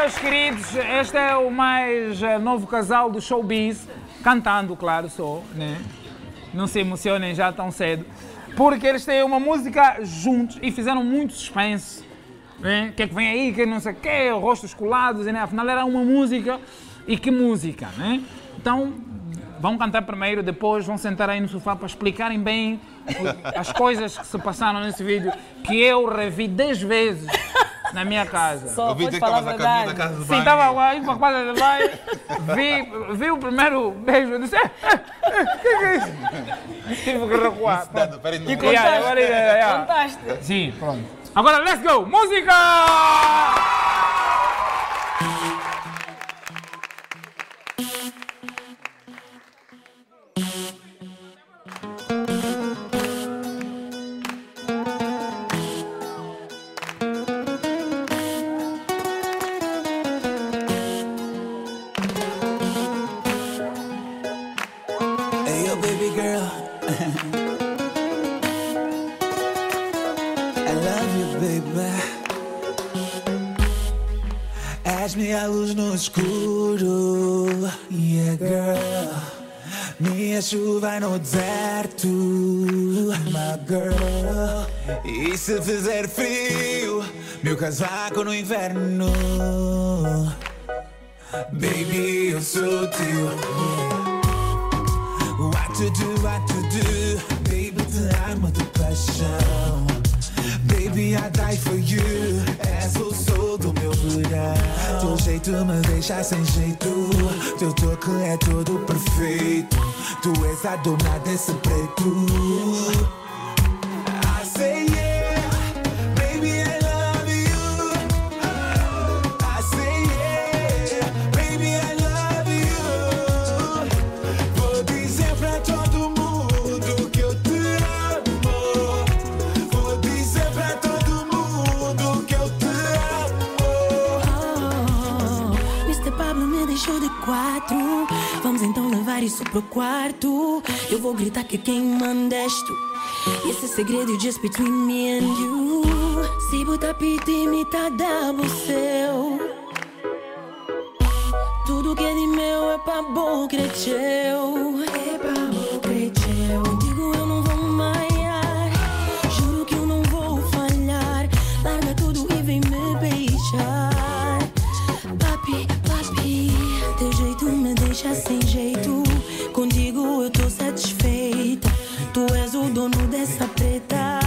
meus queridos, este é o mais eh, novo casal do showbiz, cantando, claro, só, né? Não se emocionem já tão cedo. Porque eles têm uma música juntos e fizeram muito suspense. Né? O que é que vem aí, que não sei o quê, rostos colados, né? afinal era uma música. E que música, né? Então, vão cantar primeiro, depois vão sentar aí no sofá para explicarem bem as coisas que se passaram nesse vídeo, que eu revi 10 vezes na minha casa. Só Eu vi dizer que falar a estavas a caminho da verdade. casa de Sim, banho. estava lá, indo para a quadra de baile, vi, vi o primeiro beijo, disse, "Eh, eh, eh, que que é isso? Tive que recuar. E Yeah, contaste. agora, yeah, yeah. Contaste. Sim, pronto. Agora, let's go! Música! Hey, yo, baby girl. I love you, baby. És minha luz no escuro. Yeah, girl. Minha chuva no deserto. My girl. E se fizer frio, meu casaco no inverno. Baby, eu sou teu. To do, what to do. Baby, amo de paixão Baby, I die for you. És o sol do meu verão Teu jeito me deixa sem jeito. Teu toque é todo perfeito. Tu és a dona desse preto quatro. Vamos então levar isso pro quarto. Eu vou gritar que quem manda és tu. Esse segredo just between me and you. Se botar pita tá dando seu. Tudo que é de meu é pra boca é teu. deixa sem jeito. Contigo eu tô satisfeita. Tu és o dono dessa preta.